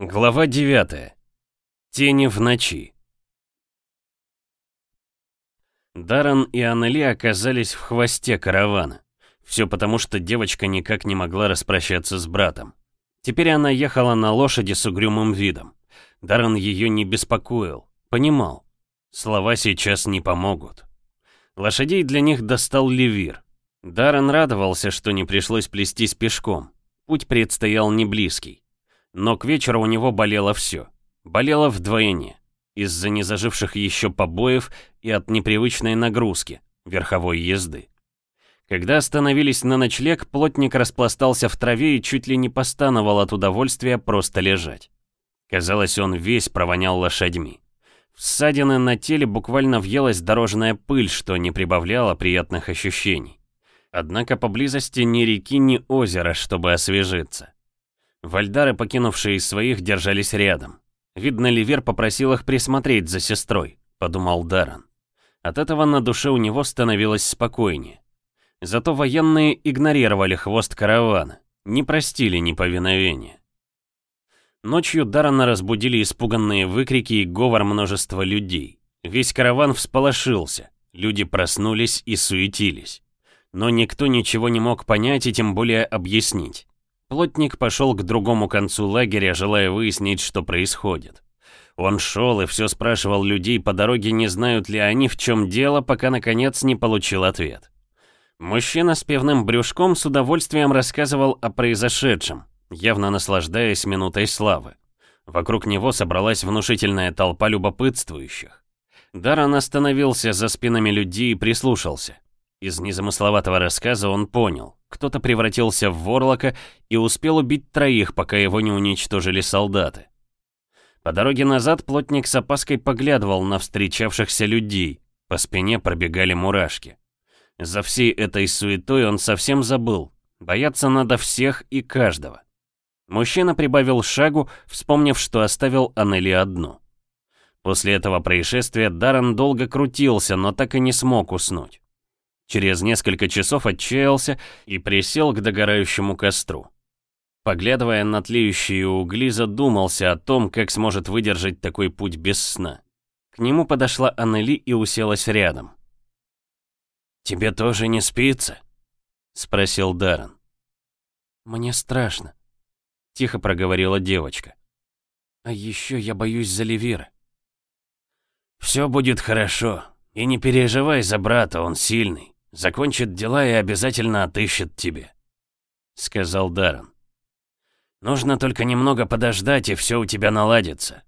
Глава 9. Тени в ночи. Даран и Аннели оказались в хвосте каравана. Все потому, что девочка никак не могла распрощаться с братом. Теперь она ехала на лошади с угрюмым видом. Даран ее не беспокоил, понимал. Слова сейчас не помогут. Лошадей для них достал Левир. Даран радовался, что не пришлось плестись пешком. Путь предстоял не близкий но к вечеру у него болело все. Болело вдвойне. Из-за незаживших еще побоев и от непривычной нагрузки, верховой езды. Когда остановились на ночлег, плотник распластался в траве и чуть ли не постановал от удовольствия просто лежать. Казалось, он весь провонял лошадьми. В ссадины на теле буквально въелась дорожная пыль, что не прибавляло приятных ощущений. Однако поблизости ни реки, ни озера, чтобы освежиться. Вальдары, покинувшие из своих, держались рядом. Видно, Ливер попросил их присмотреть за сестрой, подумал Даран. От этого на душе у него становилось спокойнее. Зато военные игнорировали хвост каравана, не простили неповиновения. Ночью Дарана разбудили испуганные выкрики и говор множества людей. Весь караван всполошился, люди проснулись и суетились. Но никто ничего не мог понять и тем более объяснить. Плотник пошел к другому концу лагеря, желая выяснить, что происходит. Он шел и все спрашивал людей по дороге, не знают ли они, в чем дело, пока наконец не получил ответ. Мужчина с пивным брюшком с удовольствием рассказывал о произошедшем, явно наслаждаясь минутой славы. Вокруг него собралась внушительная толпа любопытствующих. Даран остановился за спинами людей и прислушался. Из незамысловатого рассказа он понял, кто-то превратился в ворлока и успел убить троих, пока его не уничтожили солдаты. По дороге назад плотник с опаской поглядывал на встречавшихся людей, по спине пробегали мурашки. За всей этой суетой он совсем забыл, бояться надо всех и каждого. Мужчина прибавил шагу, вспомнив, что оставил Аннели одну. После этого происшествия Даррен долго крутился, но так и не смог уснуть. Через несколько часов отчаялся и присел к догорающему костру. Поглядывая на тлеющие угли, задумался о том, как сможет выдержать такой путь без сна. К нему подошла Аннели и уселась рядом. «Тебе тоже не спится?» — спросил Даррен. «Мне страшно», — тихо проговорила девочка. «А еще я боюсь за Левира». «Все будет хорошо, и не переживай за брата, он сильный. Закончит дела и обязательно отыщет тебе», — сказал Даррен. «Нужно только немного подождать, и все у тебя наладится».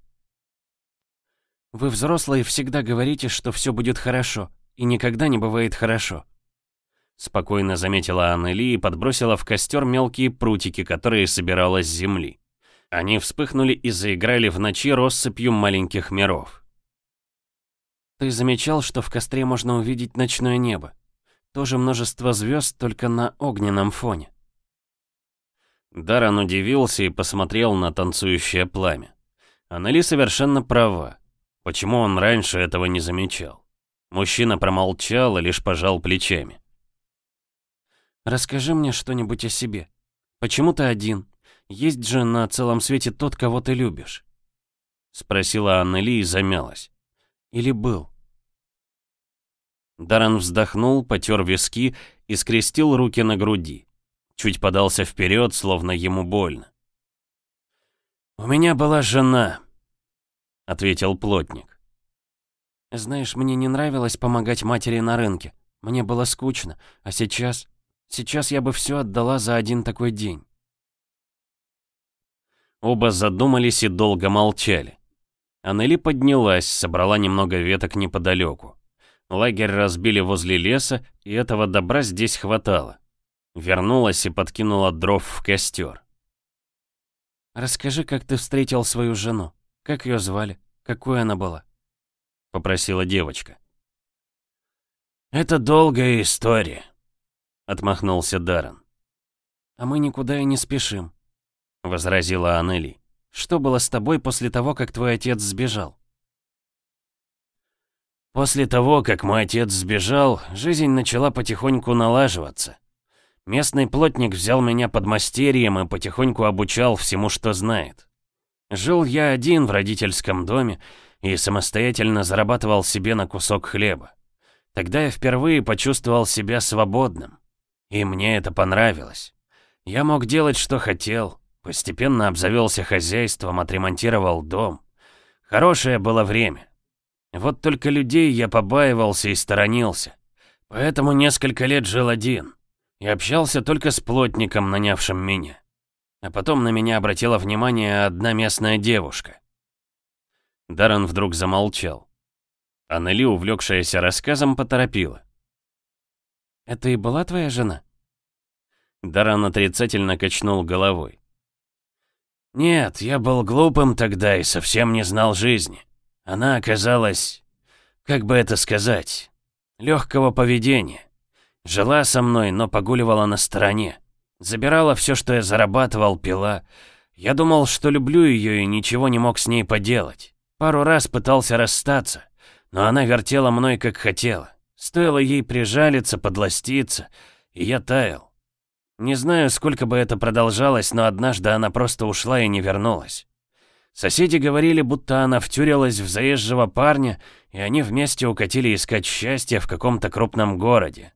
«Вы взрослые всегда говорите, что все будет хорошо, и никогда не бывает хорошо», — спокойно заметила Аннели и подбросила в костер мелкие прутики, которые собирала с земли. Они вспыхнули и заиграли в ночи россыпью маленьких миров. «Ты замечал, что в костре можно увидеть ночное небо?» Тоже множество звезд, только на огненном фоне. Даран удивился и посмотрел на танцующее пламя. Аннели совершенно права. Почему он раньше этого не замечал? Мужчина промолчал и лишь пожал плечами. «Расскажи мне что-нибудь о себе. Почему ты один? Есть же на целом свете тот, кого ты любишь?» Спросила Аннели и замялась. «Или был?» Даррен вздохнул, потер виски и скрестил руки на груди. Чуть подался вперед, словно ему больно. «У меня была жена», — ответил плотник. «Знаешь, мне не нравилось помогать матери на рынке. Мне было скучно. А сейчас... Сейчас я бы все отдала за один такой день». Оба задумались и долго молчали. Аннели поднялась, собрала немного веток неподалеку. Лагерь разбили возле леса, и этого добра здесь хватало. Вернулась и подкинула дров в костер. «Расскажи, как ты встретил свою жену. Как ее звали? Какой она была?» — попросила девочка. «Это долгая история», — отмахнулся Даррен. «А мы никуда и не спешим», — возразила Аннели. «Что было с тобой после того, как твой отец сбежал?» После того, как мой отец сбежал, жизнь начала потихоньку налаживаться. Местный плотник взял меня под мастерьем и потихоньку обучал всему, что знает. Жил я один в родительском доме и самостоятельно зарабатывал себе на кусок хлеба. Тогда я впервые почувствовал себя свободным. И мне это понравилось. Я мог делать, что хотел, постепенно обзавелся хозяйством, отремонтировал дом. Хорошее было время. Вот только людей я побаивался и сторонился. Поэтому несколько лет жил один. И общался только с плотником, нанявшим меня. А потом на меня обратила внимание одна местная девушка. Даррен вдруг замолчал. а Аннели, увлекшаяся рассказом, поторопила. «Это и была твоя жена?» Даран отрицательно качнул головой. «Нет, я был глупым тогда и совсем не знал жизни. Она оказалась, как бы это сказать, легкого поведения. Жила со мной, но погуливала на стороне. Забирала все, что я зарабатывал, пила. Я думал, что люблю ее и ничего не мог с ней поделать. Пару раз пытался расстаться, но она вертела мной, как хотела. Стоило ей прижалиться, подластиться, и я таял. Не знаю, сколько бы это продолжалось, но однажды она просто ушла и не вернулась. Соседи говорили, будто она втюрилась в заезжего парня, и они вместе укатили искать счастье в каком-то крупном городе.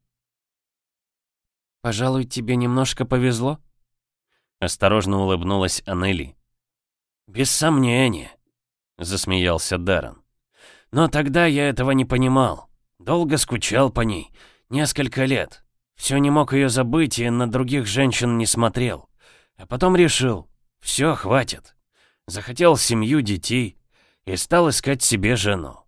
«Пожалуй, тебе немножко повезло?» Осторожно улыбнулась Анели. «Без сомнения», — засмеялся Даррен. «Но тогда я этого не понимал. Долго скучал по ней. Несколько лет. Все не мог ее забыть и на других женщин не смотрел. А потом решил, все, хватит захотел семью детей и стал искать себе жену.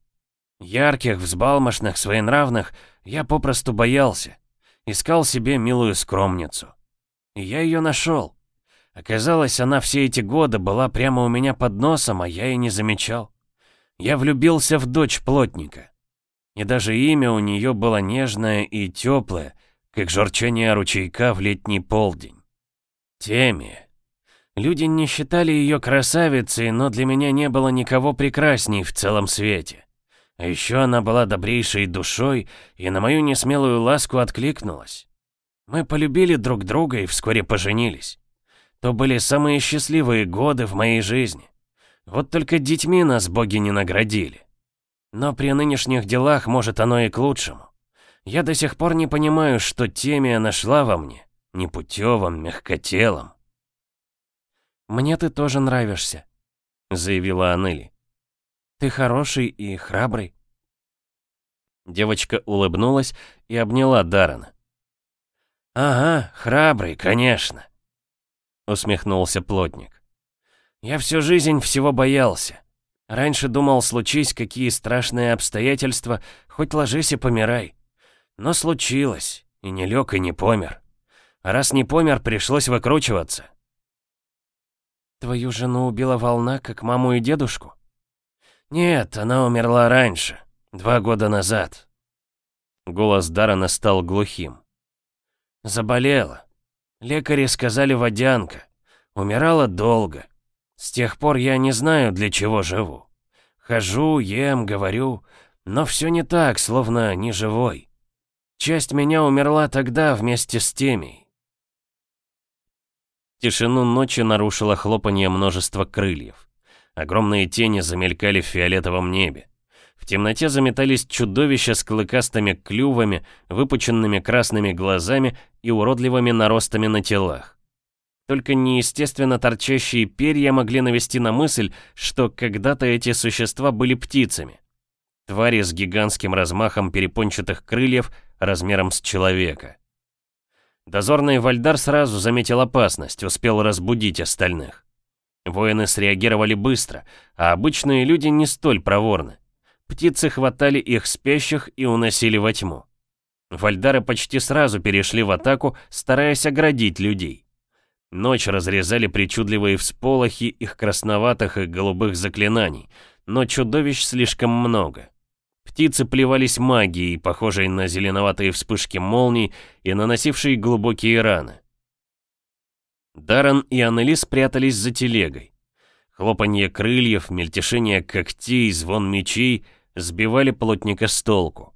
Ярких, взбалмошных, своенравных я попросту боялся. Искал себе милую скромницу. И я ее нашел. Оказалось, она все эти годы была прямо у меня под носом, а я и не замечал. Я влюбился в дочь плотника. И даже имя у нее было нежное и теплое, как журчание ручейка в летний полдень. Темия. Люди не считали ее красавицей, но для меня не было никого прекрасней в целом свете. А еще она была добрейшей душой и на мою несмелую ласку откликнулась. Мы полюбили друг друга и вскоре поженились. То были самые счастливые годы в моей жизни. Вот только детьми нас боги не наградили. Но при нынешних делах, может, оно и к лучшему. Я до сих пор не понимаю, что Темия нашла во мне, непутевым, мягкотелом. «Мне ты тоже нравишься», — заявила Анели. «Ты хороший и храбрый». Девочка улыбнулась и обняла Дарана. «Ага, храбрый, конечно», — усмехнулся плотник. «Я всю жизнь всего боялся. Раньше думал, случись какие страшные обстоятельства, хоть ложись и помирай. Но случилось, и не лег, и не помер. А раз не помер, пришлось выкручиваться. Твою жену убила волна, как маму и дедушку? Нет, она умерла раньше, два года назад. Голос Дарана стал глухим. Заболела. Лекари сказали водянка. Умирала долго. С тех пор я не знаю, для чего живу. Хожу, ем, говорю, но все не так, словно не живой. Часть меня умерла тогда вместе с теми, Тишину ночи нарушило хлопанье множества крыльев. Огромные тени замелькали в фиолетовом небе. В темноте заметались чудовища с клыкастыми клювами, выпученными красными глазами и уродливыми наростами на телах. Только неестественно торчащие перья могли навести на мысль, что когда-то эти существа были птицами. Твари с гигантским размахом перепончатых крыльев размером с человека. Дозорный Вальдар сразу заметил опасность, успел разбудить остальных. Воины среагировали быстро, а обычные люди не столь проворны. Птицы хватали их спящих и уносили во тьму. Вальдары почти сразу перешли в атаку, стараясь оградить людей. Ночь разрезали причудливые всполохи их красноватых и голубых заклинаний, но чудовищ слишком много. Птицы плевались магией, похожей на зеленоватые вспышки молний и наносившей глубокие раны. Даррен и Аннелис спрятались за телегой. Хлопанье крыльев, мельтешение когтей, звон мечей сбивали плотника с толку.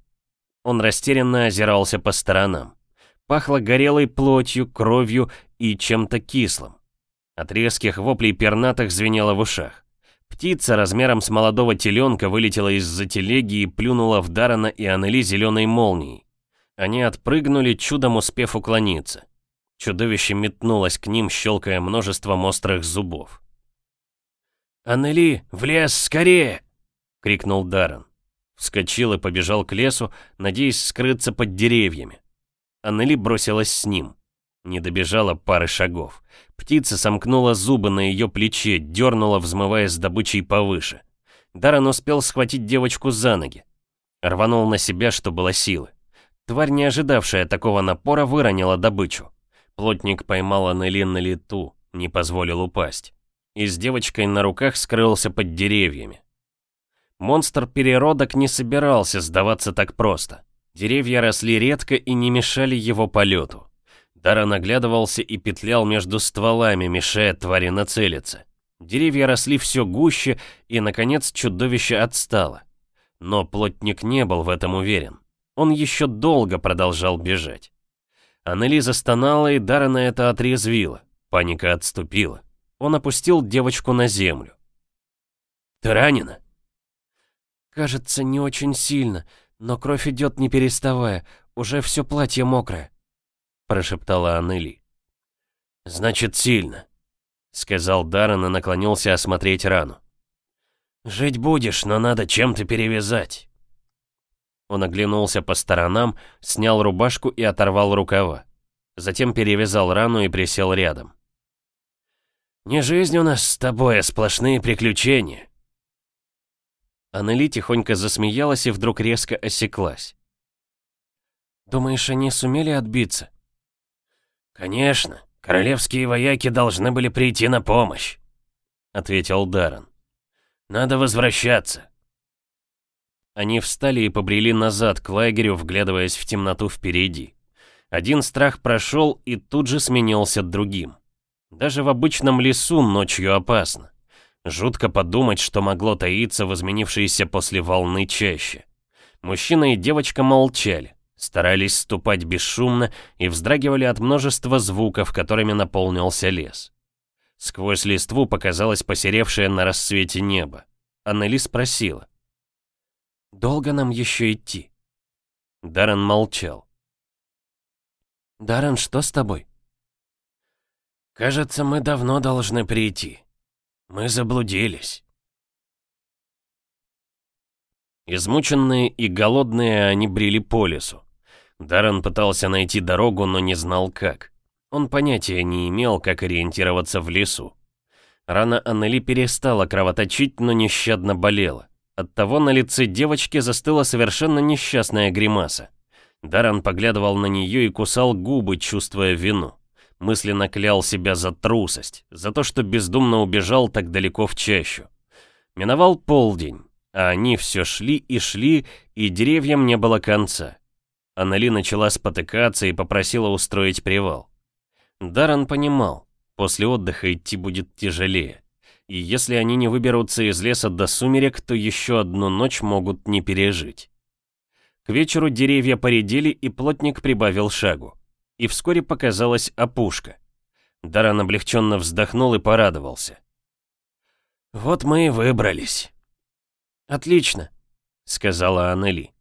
Он растерянно озирался по сторонам. Пахло горелой плотью, кровью и чем-то кислым. От резких воплей пернатых звенело в ушах. Птица размером с молодого теленка вылетела из-за телеги и плюнула в Дарана и Аннели зеленой молнией. Они отпрыгнули, чудом успев уклониться. Чудовище метнулось к ним, щелкая множеством острых зубов. «Аннели, в лес, скорее!» — крикнул Даран. Вскочил и побежал к лесу, надеясь скрыться под деревьями. Аннели бросилась с ним. Не добежала пары шагов. Птица сомкнула зубы на ее плече, дернула, взмывая с добычей повыше. Даррен успел схватить девочку за ноги. Рванул на себя, что было силы. Тварь, не ожидавшая такого напора, выронила добычу. Плотник поймал Аннели на лету, не позволил упасть. И с девочкой на руках скрылся под деревьями. Монстр переродок не собирался сдаваться так просто. Деревья росли редко и не мешали его полету. Дара наглядывался и петлял между стволами, мешая твари нацелиться. Деревья росли все гуще, и, наконец, чудовище отстало. Но плотник не был в этом уверен. Он еще долго продолжал бежать. Аннелиза стонала, и Даррена это отрезвило. Паника отступила. Он опустил девочку на землю. «Ты ранена?» «Кажется, не очень сильно, но кровь идет не переставая. Уже все платье мокрое» прошептала Аннели. «Значит, сильно», — сказал Даррен и наклонился осмотреть рану. «Жить будешь, но надо чем-то перевязать». Он оглянулся по сторонам, снял рубашку и оторвал рукава. Затем перевязал рану и присел рядом. «Не жизнь у нас с тобой, а сплошные приключения». Аннели тихонько засмеялась и вдруг резко осеклась. «Думаешь, они сумели отбиться?» «Конечно, королевские вояки должны были прийти на помощь», — ответил Даррен. «Надо возвращаться». Они встали и побрели назад к лагерю, вглядываясь в темноту впереди. Один страх прошел и тут же сменился другим. Даже в обычном лесу ночью опасно. Жутко подумать, что могло таиться в изменившейся после волны чаще. Мужчина и девочка молчали старались ступать бесшумно и вздрагивали от множества звуков, которыми наполнился лес. Сквозь листву показалось посеревшее на рассвете небо. Аннели спросила. «Долго нам еще идти?» Даррен молчал. «Даррен, что с тобой?» «Кажется, мы давно должны прийти. Мы заблудились». Измученные и голодные они брели по лесу. Даррен пытался найти дорогу, но не знал как. Он понятия не имел, как ориентироваться в лесу. Рана Аннели перестала кровоточить, но нещадно болела. Оттого на лице девочки застыла совершенно несчастная гримаса. Даррен поглядывал на нее и кусал губы, чувствуя вину. Мысленно клял себя за трусость, за то, что бездумно убежал так далеко в чащу. Миновал полдень, а они все шли и шли, и деревьям не было конца. Аннели начала спотыкаться и попросила устроить привал. Даран понимал, после отдыха идти будет тяжелее. И если они не выберутся из леса до сумерек, то еще одну ночь могут не пережить. К вечеру деревья поредели, и плотник прибавил шагу. И вскоре показалась опушка. Даран облегченно вздохнул и порадовался. «Вот мы и выбрались». «Отлично», — сказала Аннели.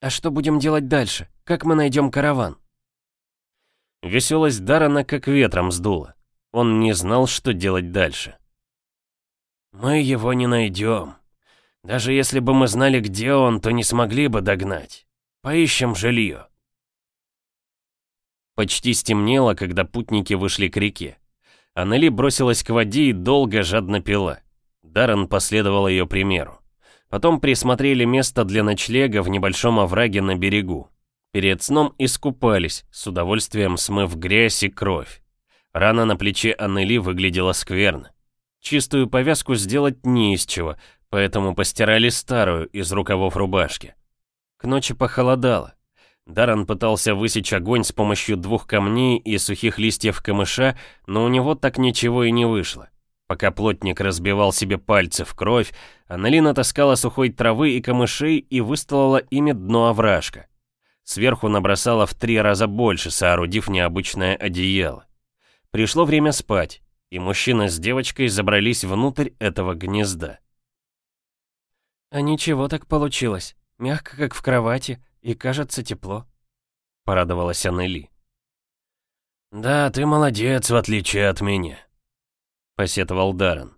«А что будем делать дальше?» Как мы найдем караван?» Веселость Дарана как ветром сдула. Он не знал, что делать дальше. «Мы его не найдем. Даже если бы мы знали, где он, то не смогли бы догнать. Поищем жилье». Почти стемнело, когда путники вышли к реке. Аннели бросилась к воде и долго жадно пила. Даран последовал ее примеру. Потом присмотрели место для ночлега в небольшом овраге на берегу. Перед сном искупались, с удовольствием смыв грязь и кровь. Рана на плече Аннели выглядела скверно. Чистую повязку сделать не из чего, поэтому постирали старую из рукавов рубашки. К ночи похолодало. Даран пытался высечь огонь с помощью двух камней и сухих листьев камыша, но у него так ничего и не вышло. Пока плотник разбивал себе пальцы в кровь, Аннели натаскала сухой травы и камышей и выстлала ими дно овражка. Сверху набросала в три раза больше, соорудив необычное одеяло. Пришло время спать, и мужчина с девочкой забрались внутрь этого гнезда. «А ничего так получилось. Мягко, как в кровати, и кажется тепло», — порадовалась Аннели. «Да, ты молодец, в отличие от меня», — посетовал Даррен.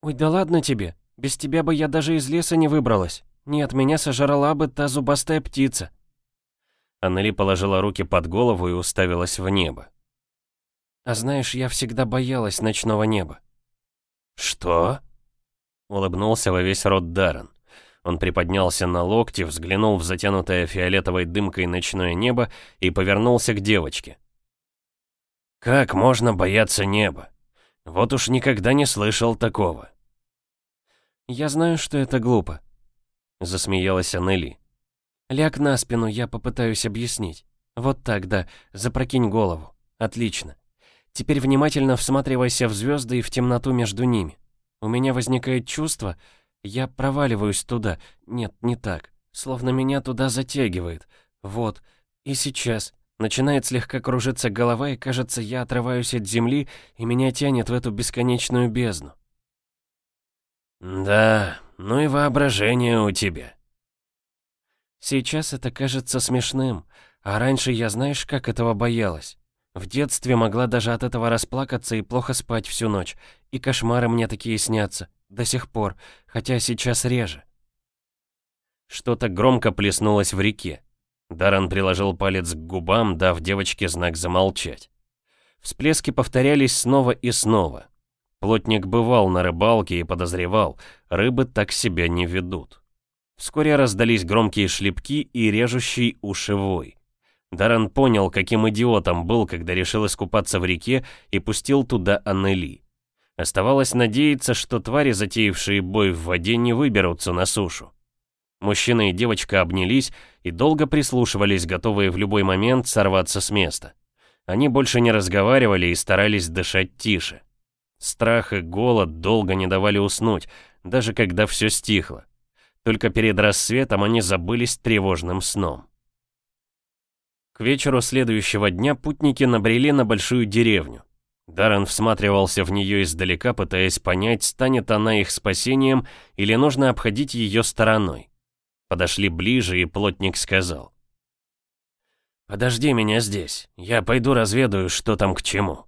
«Ой, да ладно тебе. Без тебя бы я даже из леса не выбралась. Нет, меня сожрала бы та зубастая птица», Аннели положила руки под голову и уставилась в небо. «А знаешь, я всегда боялась ночного неба». «Что?» Улыбнулся во весь рот Даррен. Он приподнялся на локти, взглянул в затянутое фиолетовой дымкой ночное небо и повернулся к девочке. «Как можно бояться неба? Вот уж никогда не слышал такого». «Я знаю, что это глупо», — засмеялась Аннели. Ляг на спину, я попытаюсь объяснить. Вот так, да, запрокинь голову. Отлично. Теперь внимательно всматривайся в звезды и в темноту между ними. У меня возникает чувство, я проваливаюсь туда. Нет, не так. Словно меня туда затягивает. Вот. И сейчас. Начинает слегка кружиться голова, и кажется, я отрываюсь от земли, и меня тянет в эту бесконечную бездну. «Да, ну и воображение у тебя», Сейчас это кажется смешным, а раньше я знаешь, как этого боялась. В детстве могла даже от этого расплакаться и плохо спать всю ночь. И кошмары мне такие снятся. До сих пор, хотя сейчас реже. Что-то громко плеснулось в реке. Даран приложил палец к губам, дав девочке знак замолчать. Всплески повторялись снова и снова. Плотник бывал на рыбалке и подозревал, рыбы так себя не ведут. Вскоре раздались громкие шлепки и режущий ушевой. Даран понял, каким идиотом был, когда решил искупаться в реке и пустил туда Аннели. Оставалось надеяться, что твари, затеявшие бой в воде, не выберутся на сушу. Мужчина и девочка обнялись и долго прислушивались, готовые в любой момент сорваться с места. Они больше не разговаривали и старались дышать тише. Страх и голод долго не давали уснуть, даже когда все стихло. Только перед рассветом они забылись тревожным сном. К вечеру следующего дня путники набрели на большую деревню. Даррен всматривался в нее издалека, пытаясь понять, станет она их спасением или нужно обходить ее стороной. Подошли ближе, и плотник сказал. «Подожди меня здесь, я пойду разведаю, что там к чему».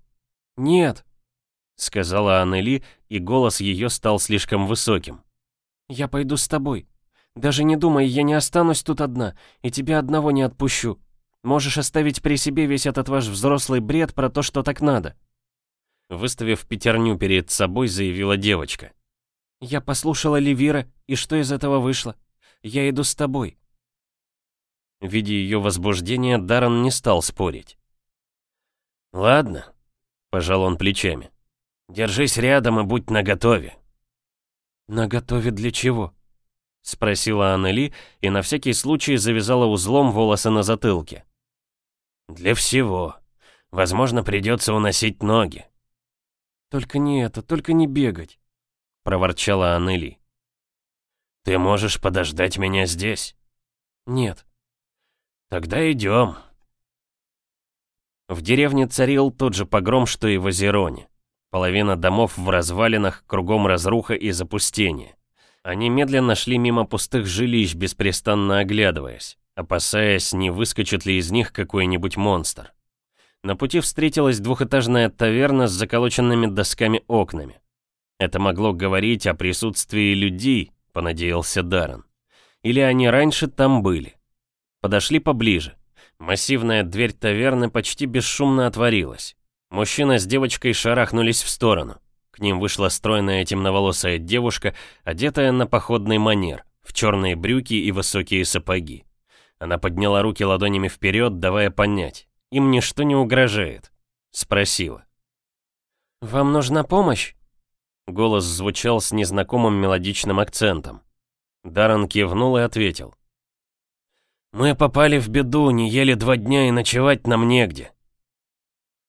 «Нет», — сказала Аннели, и голос ее стал слишком высоким. «Я пойду с тобой. Даже не думай, я не останусь тут одна, и тебя одного не отпущу. Можешь оставить при себе весь этот ваш взрослый бред про то, что так надо». Выставив пятерню перед собой, заявила девочка. «Я послушала Левира, и что из этого вышло? Я иду с тобой». Видя ее возбуждение, Даррен не стал спорить. «Ладно», — пожал он плечами. «Держись рядом и будь наготове. «Наготове для чего?» — спросила Аннели и на всякий случай завязала узлом волосы на затылке. «Для всего. Возможно, придется уносить ноги». «Только не это, только не бегать», — проворчала Аннели. «Ты можешь подождать меня здесь?» «Нет». «Тогда идем». В деревне царил тот же погром, что и в Озероне. Половина домов в развалинах, кругом разруха и запустение. Они медленно шли мимо пустых жилищ, беспрестанно оглядываясь, опасаясь, не выскочит ли из них какой-нибудь монстр. На пути встретилась двухэтажная таверна с заколоченными досками окнами. Это могло говорить о присутствии людей, понадеялся Даррен. Или они раньше там были. Подошли поближе. Массивная дверь таверны почти бесшумно отворилась. Мужчина с девочкой шарахнулись в сторону. К ним вышла стройная темноволосая девушка, одетая на походный манер, в черные брюки и высокие сапоги. Она подняла руки ладонями вперед, давая понять. Им ничто не угрожает. Спросила. «Вам нужна помощь?» Голос звучал с незнакомым мелодичным акцентом. Даррен кивнул и ответил. «Мы попали в беду, не ели два дня и ночевать нам негде.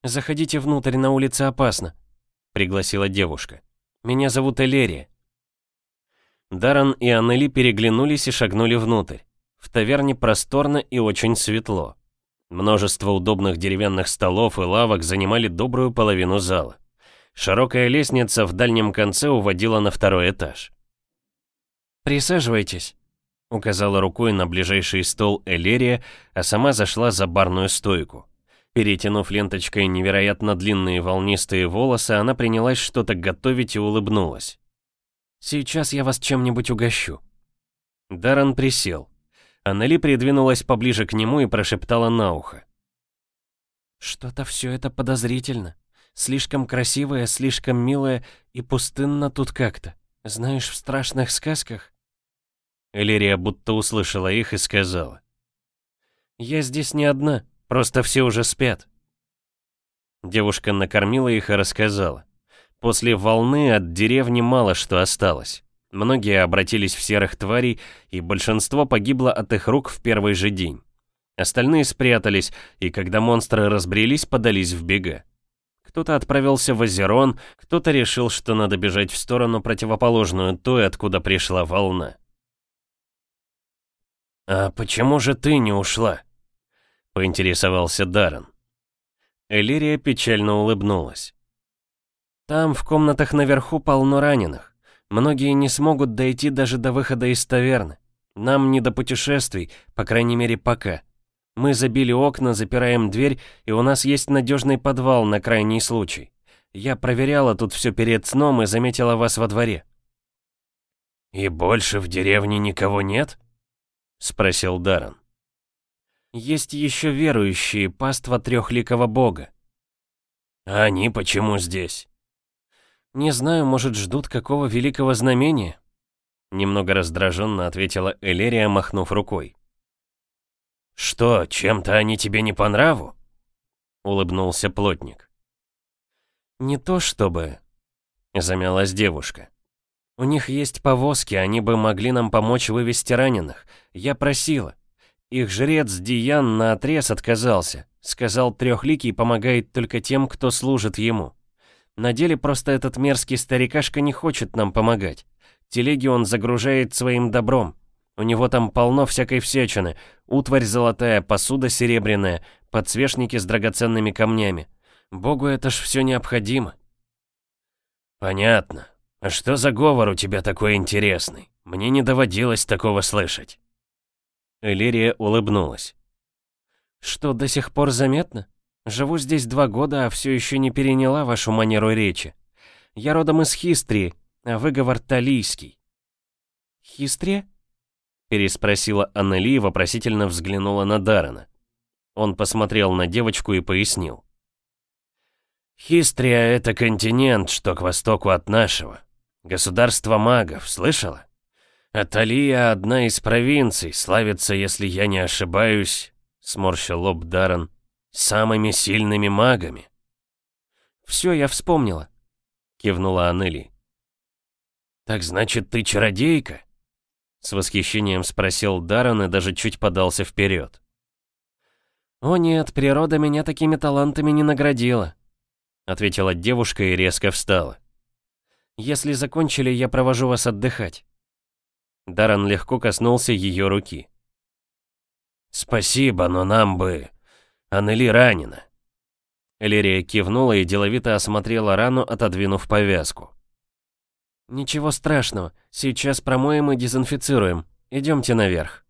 «Заходите внутрь, на улице опасно», — пригласила девушка. «Меня зовут Элерия». Даран и Аннели переглянулись и шагнули внутрь. В таверне просторно и очень светло. Множество удобных деревянных столов и лавок занимали добрую половину зала. Широкая лестница в дальнем конце уводила на второй этаж. «Присаживайтесь», — указала рукой на ближайший стол Элерия, а сама зашла за барную стойку. Перетянув ленточкой невероятно длинные волнистые волосы, она принялась что-то готовить и улыбнулась. «Сейчас я вас чем-нибудь угощу». Даррен присел. Аннели придвинулась поближе к нему и прошептала на ухо. «Что-то все это подозрительно. Слишком красивое, слишком милое и пустынно тут как-то. Знаешь, в страшных сказках...» Элирия будто услышала их и сказала. «Я здесь не одна. Просто все уже спят». Девушка накормила их и рассказала. После волны от деревни мало что осталось. Многие обратились в серых тварей, и большинство погибло от их рук в первый же день. Остальные спрятались, и когда монстры разбрелись, подались в бега. Кто-то отправился в Озерон, кто-то решил, что надо бежать в сторону противоположную той, откуда пришла волна. «А почему же ты не ушла?» поинтересовался Даррен. Элирия печально улыбнулась. «Там, в комнатах наверху, полно раненых. Многие не смогут дойти даже до выхода из таверны. Нам не до путешествий, по крайней мере, пока. Мы забили окна, запираем дверь, и у нас есть надежный подвал на крайний случай. Я проверяла тут все перед сном и заметила вас во дворе». «И больше в деревне никого нет?» — спросил Даррен. Есть еще верующие, паства трехликого бога. А они почему здесь? Не знаю, может, ждут какого великого знамения? Немного раздраженно ответила Элерия, махнув рукой. «Что, чем-то они тебе не по нраву?» — улыбнулся плотник. «Не то чтобы...» — замялась девушка. «У них есть повозки, они бы могли нам помочь вывести раненых. Я просила. Их жрец Диян наотрез отказался. Сказал, трехликий помогает только тем, кто служит ему. На деле просто этот мерзкий старикашка не хочет нам помогать. Телеги он загружает своим добром. У него там полно всякой всячины. Утварь золотая, посуда серебряная, подсвечники с драгоценными камнями. Богу это ж все необходимо. Понятно. А что за говор у тебя такой интересный? Мне не доводилось такого слышать. Элерия улыбнулась. «Что, до сих пор заметно? Живу здесь два года, а все еще не переняла вашу манеру речи. Я родом из Хистрии, а выговор талийский». «Хистрия?» переспросила Аннели и вопросительно взглянула на Дарана. Он посмотрел на девочку и пояснил. «Хистрия — это континент, что к востоку от нашего. Государство магов, слышала?» «Аталия — одна из провинций, славится, если я не ошибаюсь», — сморщил лоб Даррен, — «самыми сильными магами». «Все, я вспомнила», — кивнула Анели. «Так значит, ты чародейка?» — с восхищением спросил Даррен и даже чуть подался вперед. «О нет, природа меня такими талантами не наградила», — ответила девушка и резко встала. «Если закончили, я провожу вас отдыхать». Даран легко коснулся ее руки. «Спасибо, но нам бы... Аннели ранена». Элерия кивнула и деловито осмотрела рану, отодвинув повязку. «Ничего страшного, сейчас промоем и дезинфицируем. Идемте наверх».